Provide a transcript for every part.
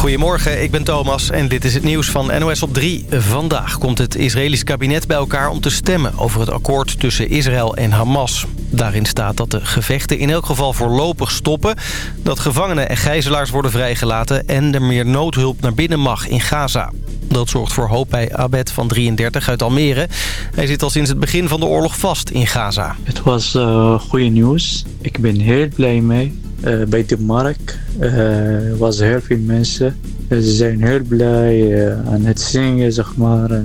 Goedemorgen, ik ben Thomas en dit is het nieuws van NOS op 3. Vandaag komt het Israëlisch kabinet bij elkaar om te stemmen over het akkoord tussen Israël en Hamas. Daarin staat dat de gevechten in elk geval voorlopig stoppen, dat gevangenen en gijzelaars worden vrijgelaten en er meer noodhulp naar binnen mag in Gaza. Dat zorgt voor hoop bij Abed van 33 uit Almere. Hij zit al sinds het begin van de oorlog vast in Gaza. Het was uh, goede nieuws. Ik ben heel blij mee. Uh, bij de markt uh, was heel veel mensen. ze zijn heel blij aan het zingen, zeg maar.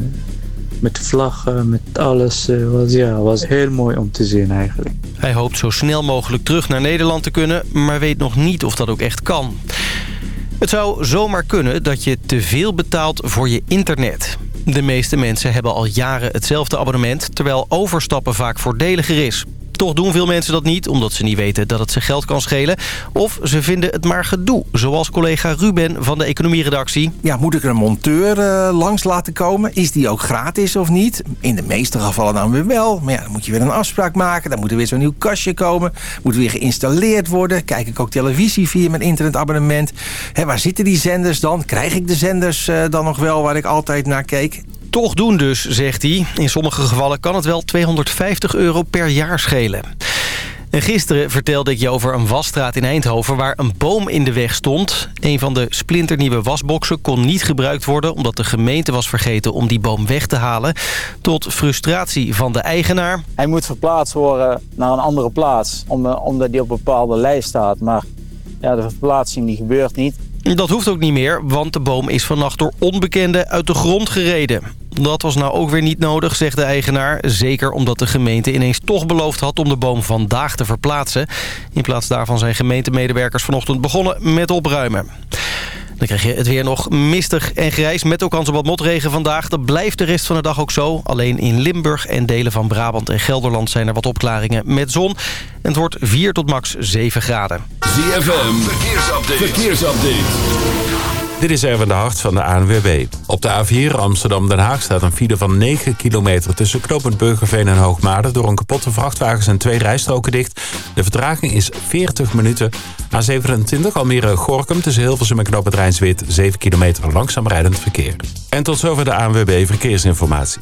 met vlaggen, met alles. was, ja, was heel mooi om te zien eigenlijk. Hij hoopt zo snel mogelijk terug naar Nederland te kunnen... maar weet nog niet of dat ook echt kan. Het zou zomaar kunnen dat je te veel betaalt voor je internet. De meeste mensen hebben al jaren hetzelfde abonnement... terwijl overstappen vaak voordeliger is. Toch doen veel mensen dat niet, omdat ze niet weten dat het ze geld kan schelen. Of ze vinden het maar gedoe, zoals collega Ruben van de economieredactie. Ja, moet ik er een monteur uh, langs laten komen? Is die ook gratis of niet? In de meeste gevallen dan weer wel. Maar ja, dan moet je weer een afspraak maken. Dan moet er weer zo'n nieuw kastje komen. Moet weer geïnstalleerd worden. Kijk ik ook televisie via mijn internetabonnement. Hè, waar zitten die zenders dan? Krijg ik de zenders uh, dan nog wel waar ik altijd naar keek? Toch doen dus, zegt hij. In sommige gevallen kan het wel 250 euro per jaar schelen. En gisteren vertelde ik je over een wasstraat in Eindhoven... waar een boom in de weg stond. Een van de splinternieuwe wasboxen kon niet gebruikt worden... omdat de gemeente was vergeten om die boom weg te halen. Tot frustratie van de eigenaar. Hij moet verplaatst worden naar een andere plaats... omdat hij op een bepaalde lijst staat. Maar ja, de verplaatsing die gebeurt niet. Dat hoeft ook niet meer, want de boom is vannacht door onbekenden uit de grond gereden. Dat was nou ook weer niet nodig, zegt de eigenaar. Zeker omdat de gemeente ineens toch beloofd had om de boom vandaag te verplaatsen. In plaats daarvan zijn gemeentemedewerkers vanochtend begonnen met opruimen. Dan krijg je het weer nog mistig en grijs met ook kans op wat motregen vandaag. Dat blijft de rest van de dag ook zo. Alleen in Limburg en delen van Brabant en Gelderland zijn er wat opklaringen met zon. En het wordt 4 tot max 7 graden. ZFM, verkeersupdate. verkeersupdate. Dit is Erwin de Hart van de ANWB. Op de A4 Amsterdam-Den Haag staat een file van 9 kilometer... tussen knooppunt Burgerveen en Hoogmade... door een kapotte vrachtwagens en twee rijstroken dicht. De vertraging is 40 minuten. A27 Almere-Gorkum tussen Hilversum en knooppunt Rijnswit... 7 kilometer langzaam rijdend verkeer. En tot zover de ANWB Verkeersinformatie.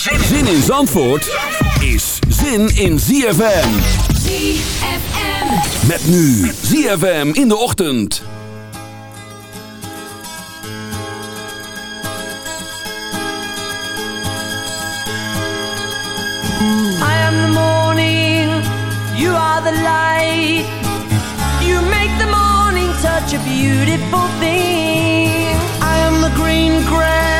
Zin in Zandvoort is zin in ZFM. ZFM. Met nu ZFM in de ochtend. I am the morning, you are the light. You make the morning touch a beautiful thing. I am the green grass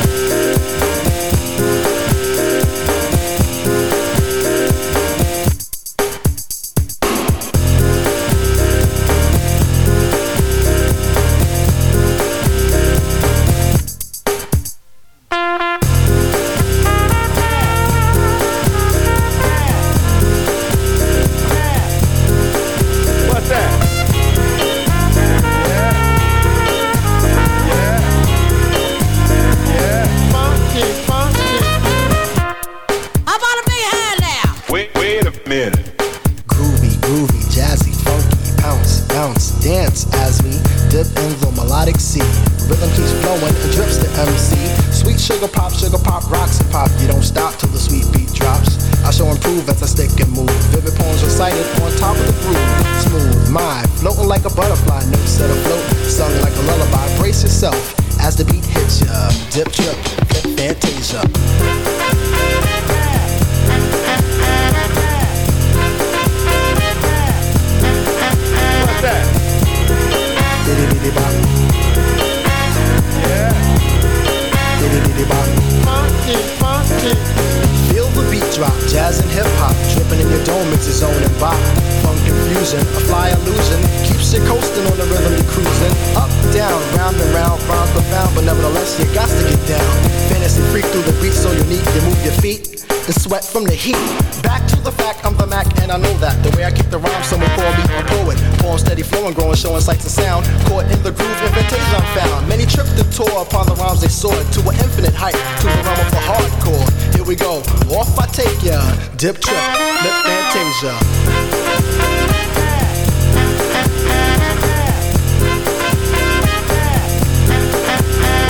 Steady flowing, growing, showing sights and sound. Caught in the groove, invitation found. Many tripped the tour upon the rhymes they soared to an infinite height, to the realm of the hardcore. Here we go, off I take ya. Dip trip, lip fantasia.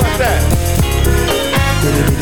What's that? Diddy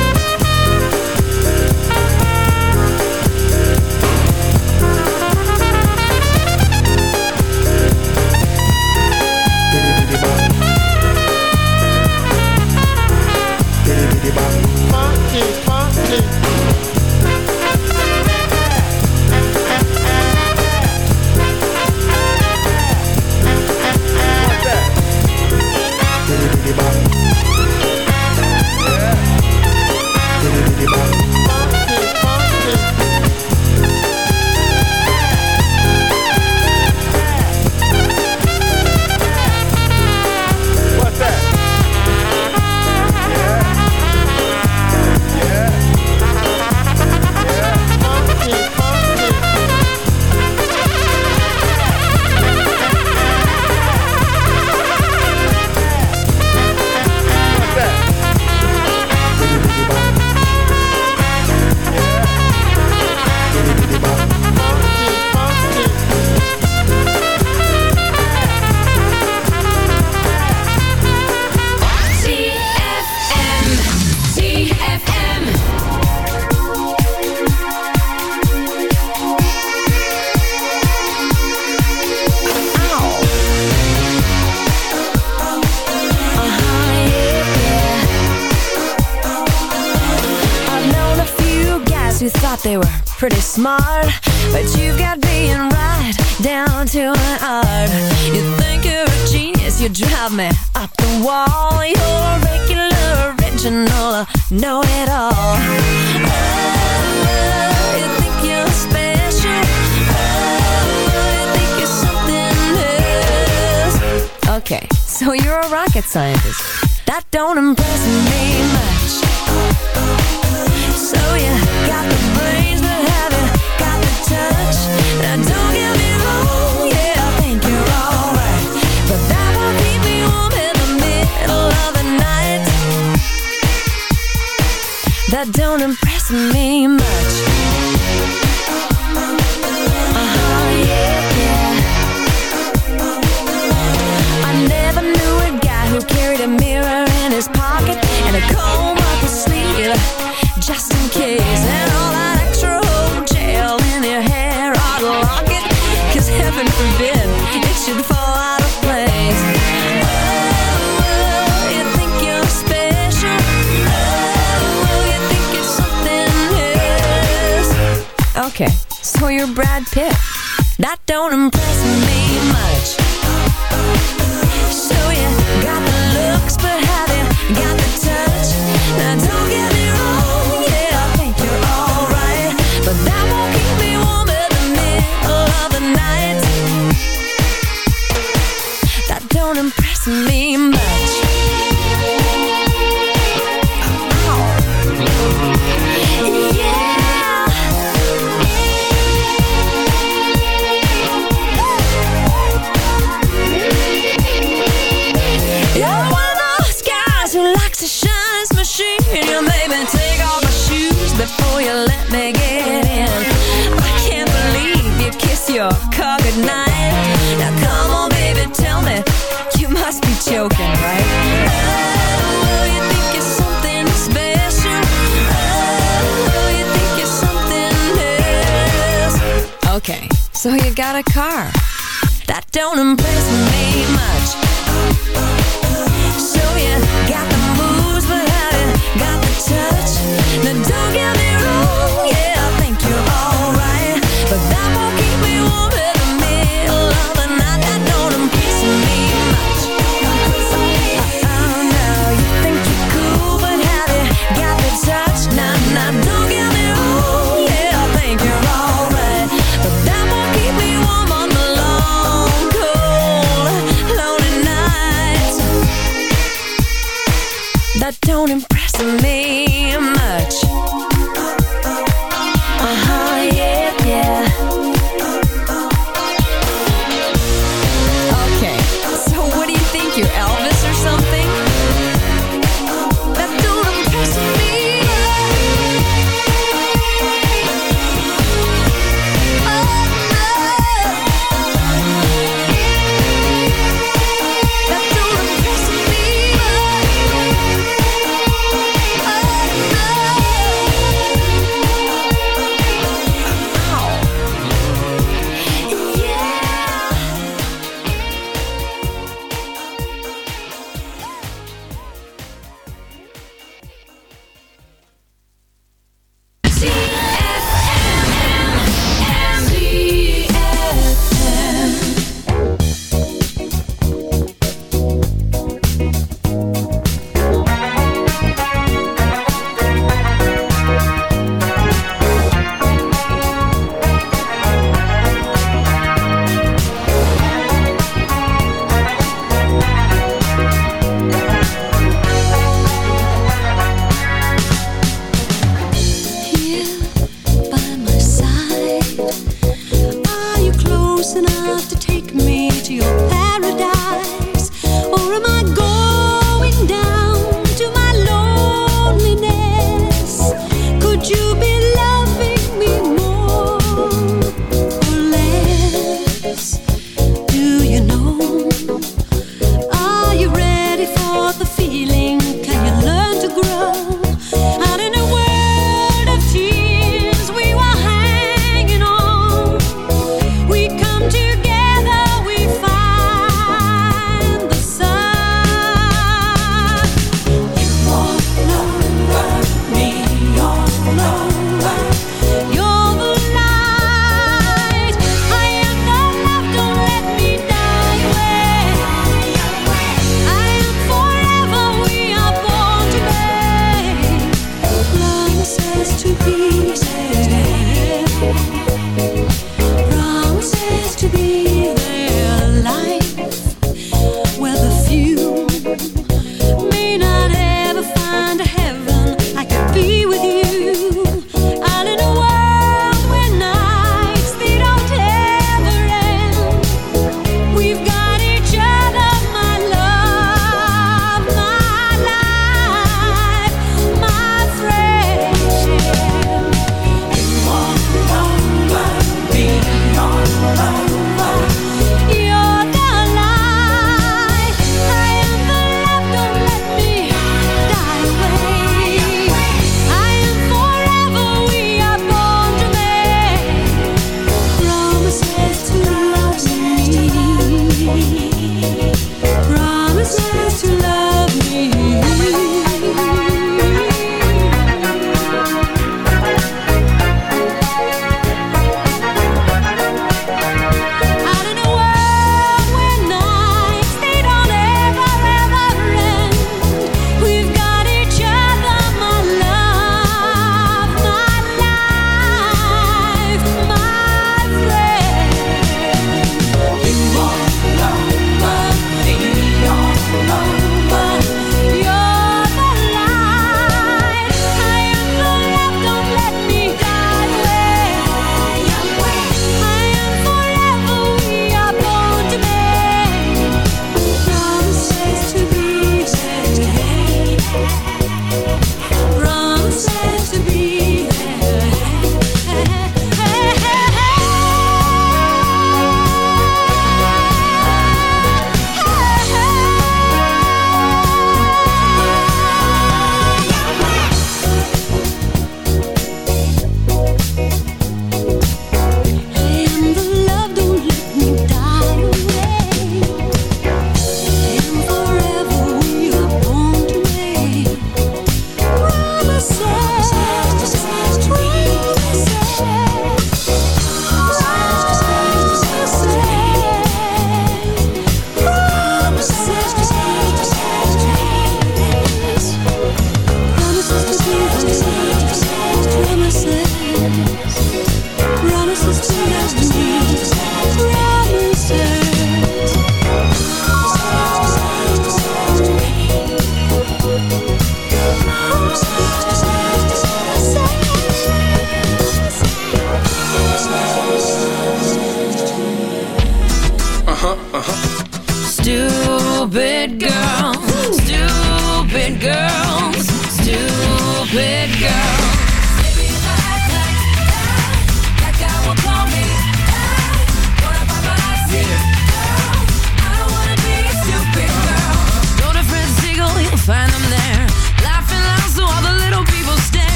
Don't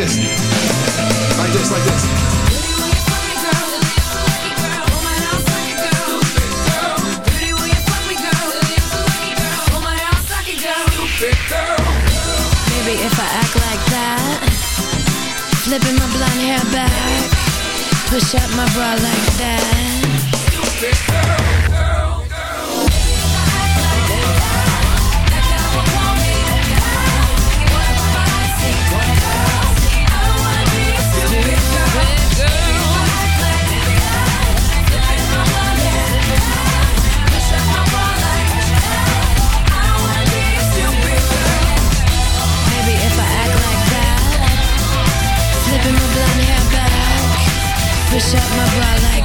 this. Like this, like this. Maybe if I act like that Flipping my blonde hair back Push up my bra like that shut my bright light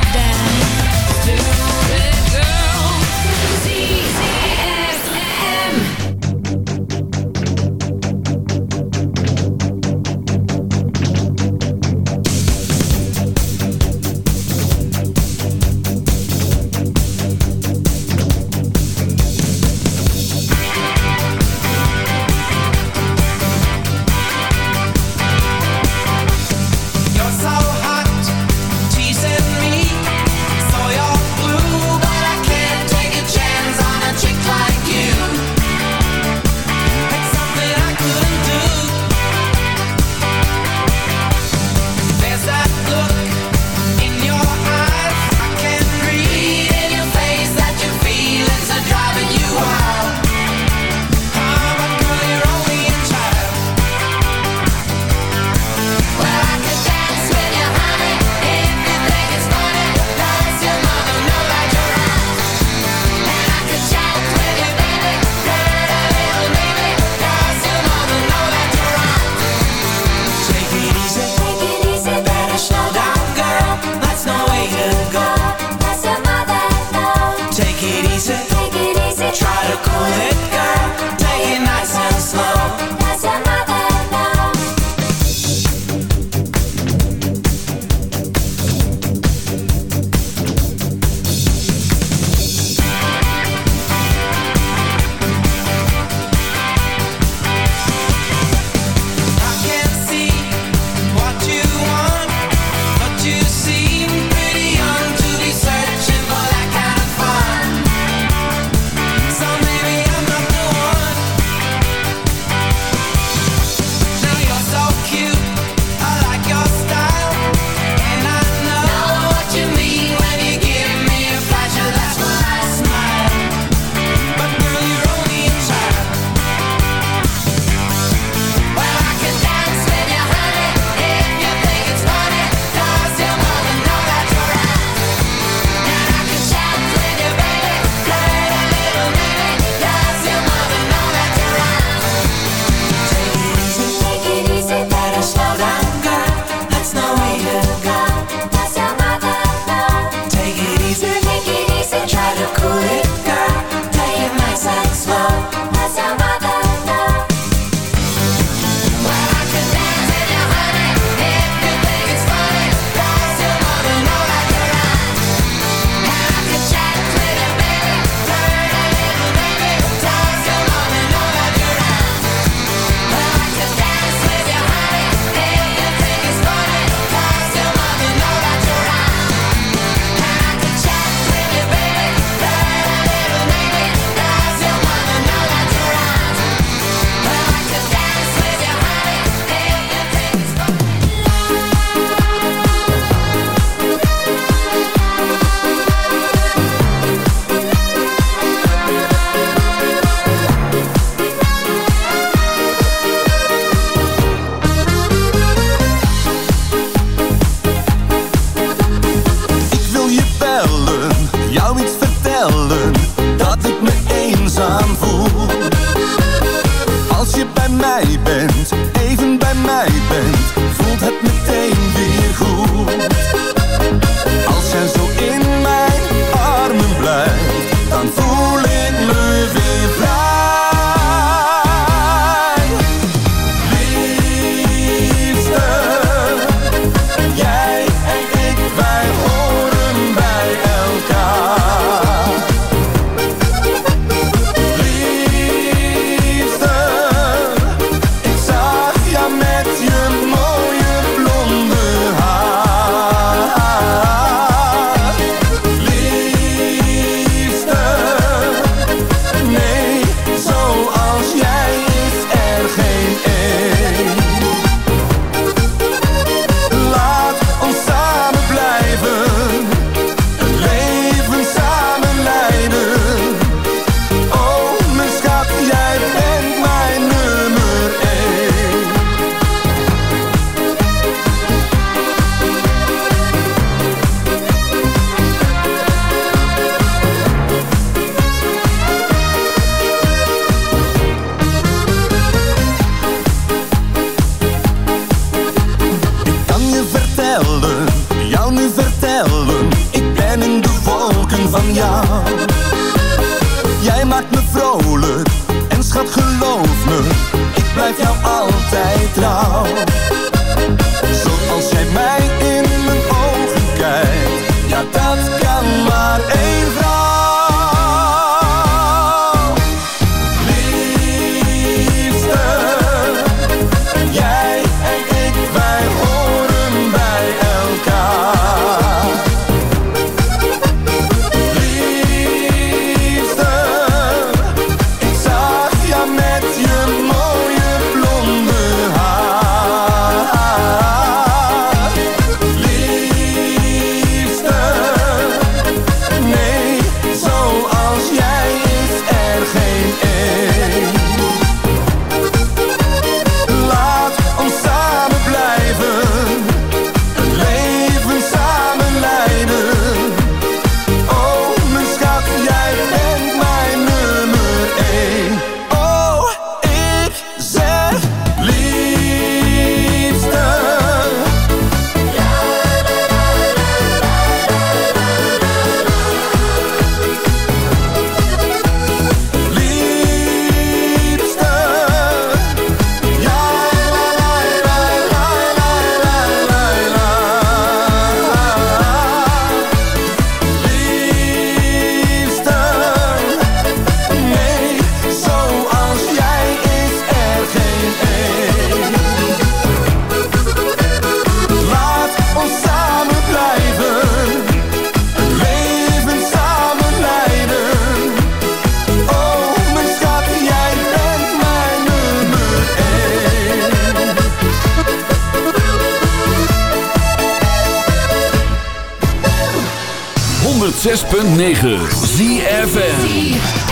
106.9 ZFM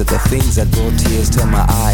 of the things that brought tears to my eyes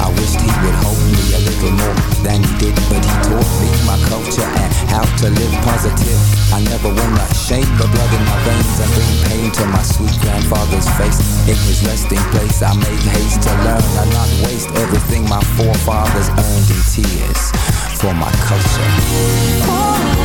I wished he would hold me a little more than he did, but he taught me my culture and how to live positive. I never wanna shame the blood in my veins and bring pain to my sweet grandfather's face. In his resting place, I made haste to learn and not waste everything my forefathers earned in tears for my culture.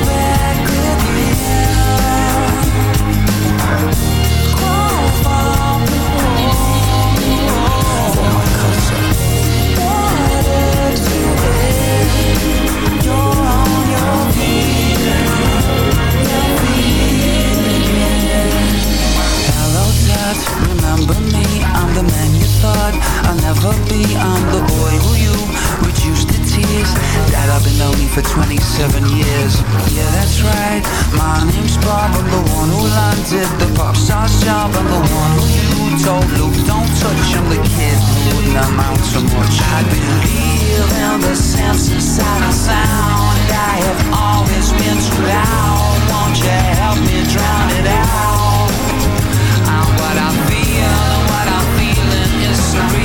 thought I'll never be I'm the boy who you reduced to tears That I've been lonely for 27 years. Yeah, that's right My name's Bob I'm the one who landed the pop star's job I'm the one who you told Luke Don't touch I'm The kid wouldn't amount to much. I believe in the sense inside a sound I have always been too loud Won't you help me drown it out? Feeling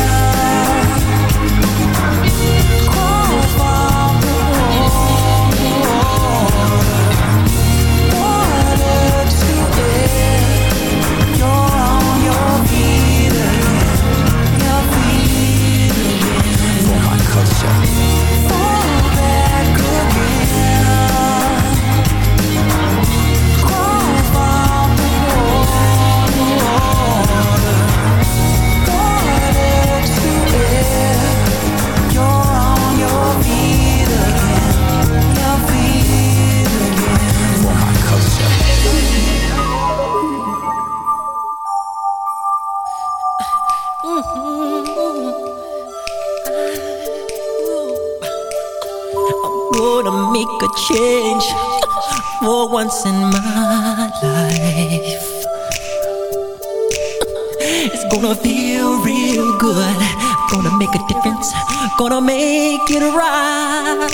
Gonna make it right.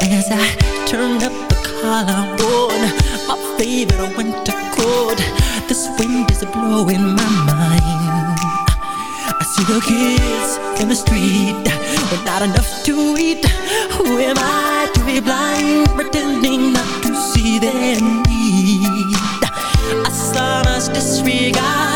As I turn up the collar on my favorite winter coat, this wind is blowing my mind. I see the kids in the street with not enough to eat. Who am I to be blind, pretending not to see their need? A son's disregard,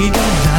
that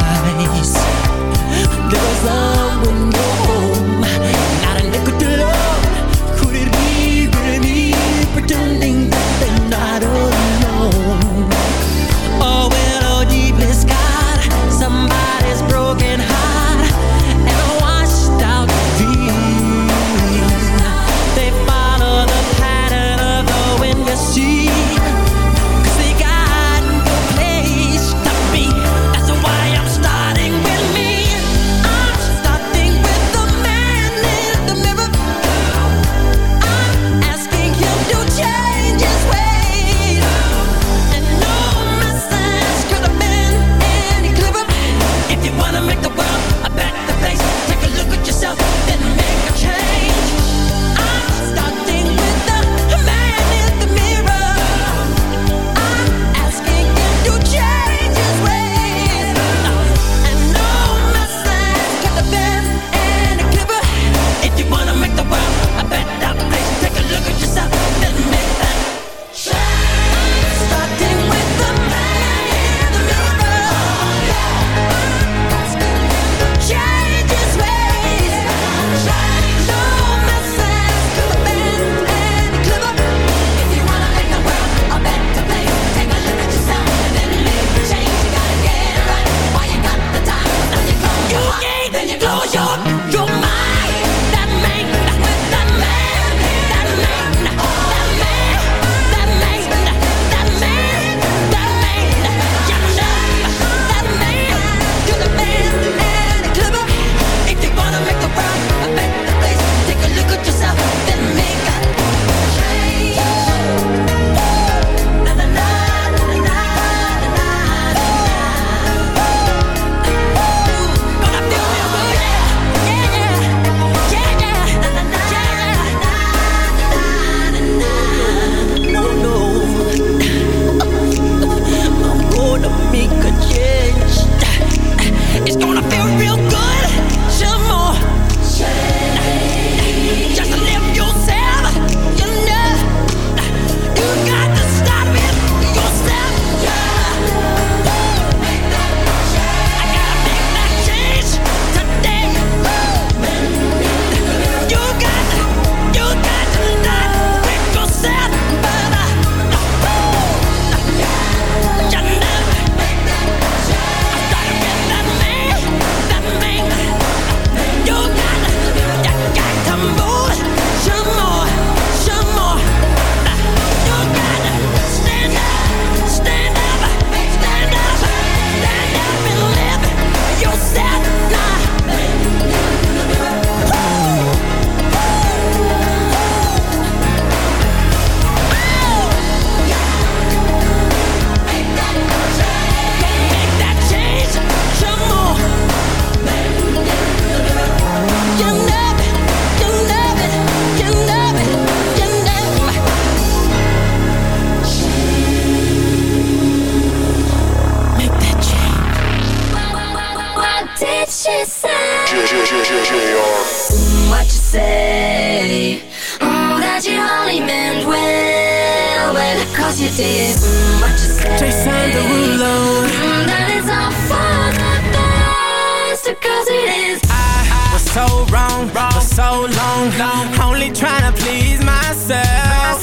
wrong, for so long, only trying to please myself.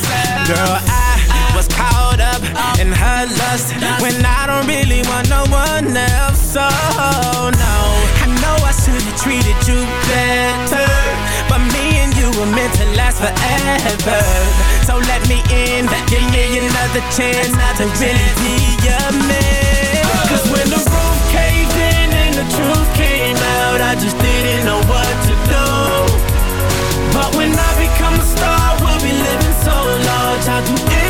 Girl, I was caught up in her lust when I don't really want no one else. So no, I know I should have treated you better, but me and you were meant to last forever. So let me in, give me another chance to really be your man. Cause when the the truth came out, I just didn't know what to do. But when I become a star, we'll be living so large. I'll do anything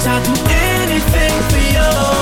I'll do anything for you.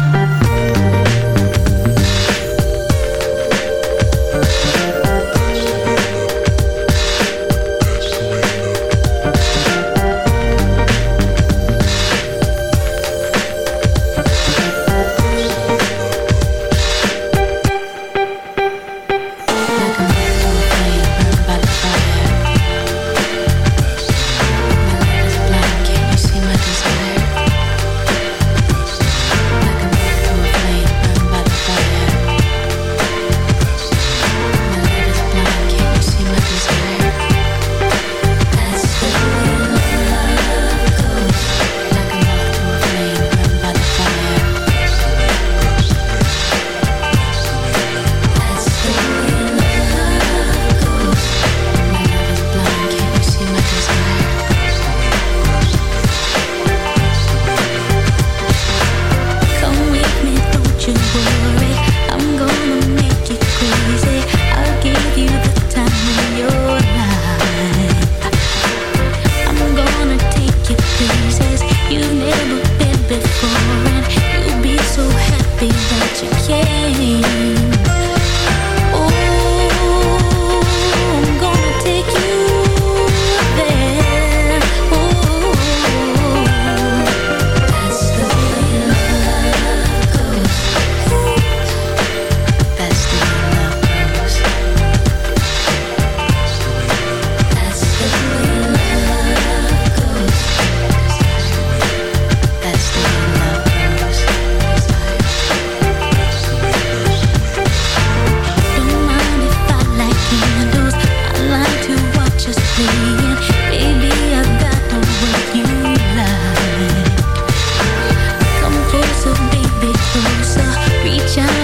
shine.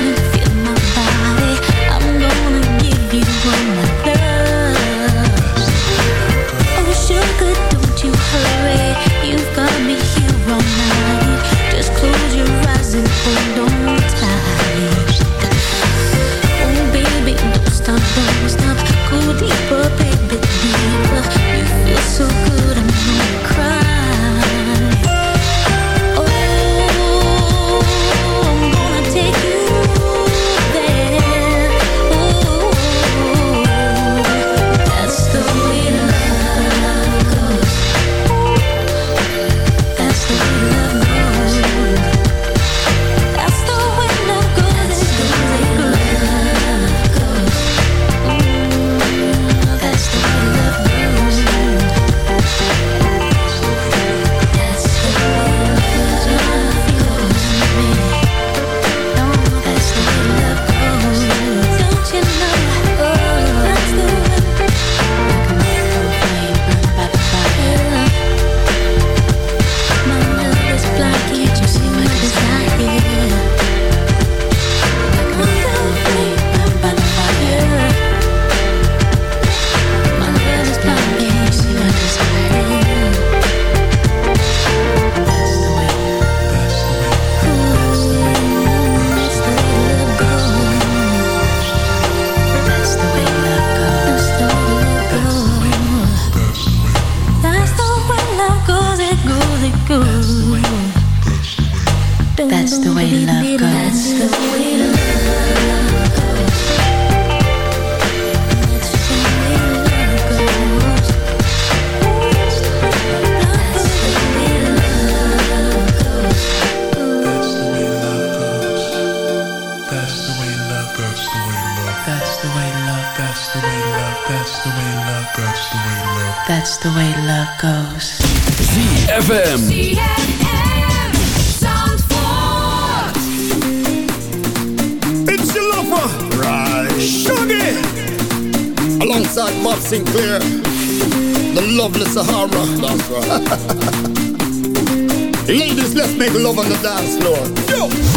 The way love goes. ZFM. It's your lover, right? Shaggy, alongside Bob Sinclar, the lovely Sahara. That's right. Ladies, let's make love on the dance floor. Yo.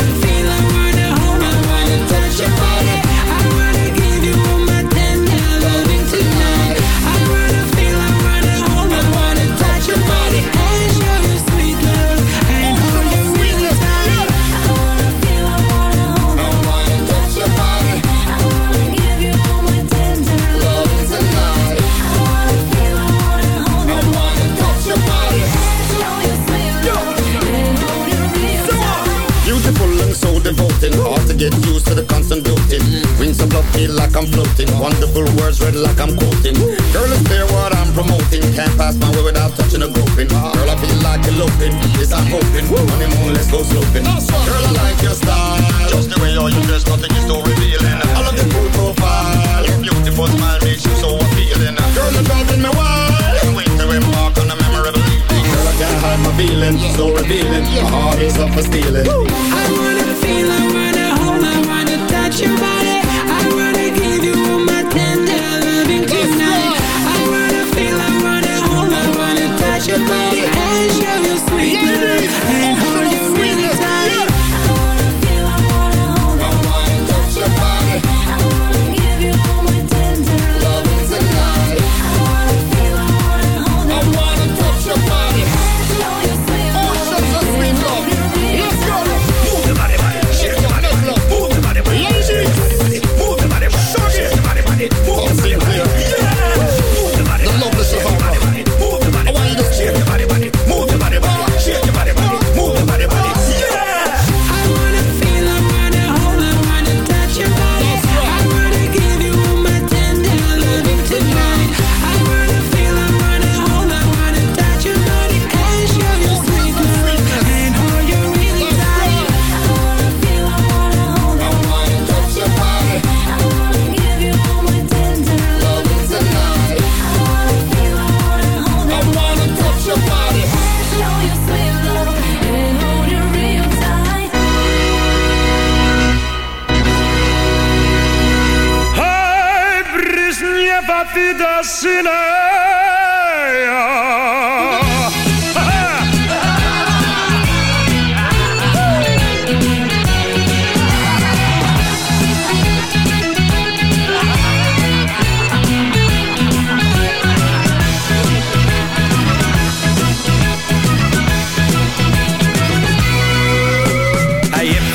get used to the feel like I'm floating. Wonderful words read like I'm quoting. Girl, it's clear what I'm promoting. Can't pass my way without touching a groping. Girl, I feel like eloping. Yes, I'm hoping. Honeymoon, let's go sloping. Girl, I like your style. Just the way you dress, nothing is so revealing. I love your cool profile. Your beautiful smile makes you so appealing. Girl, you're driving me wild. Can't wait to embark on a memorable evening. Girl, I can't hide my feelings. So revealing. My heart is up for stealing. I wanna feel, I wanna hold, I wanna touch your body.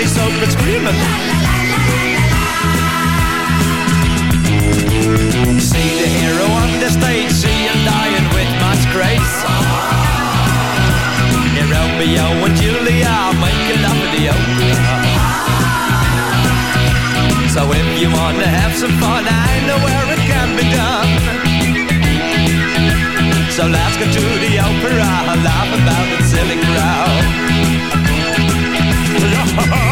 is up and screaming. La, la, la, see the hero on the stage, see him dying with much grace. Near Romeo and Julia, making love in the open. So if you wanna have some fun, I know where it can be done. So let's go to the opera, laugh about the silly crowd.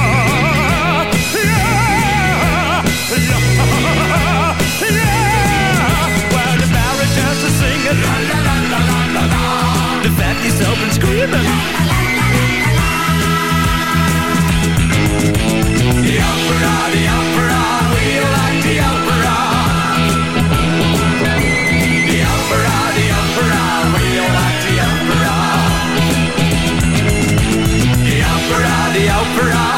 yourself and screaming. The opera, the opera, we like the opera. The opera, the opera, we like the opera. The opera, the opera.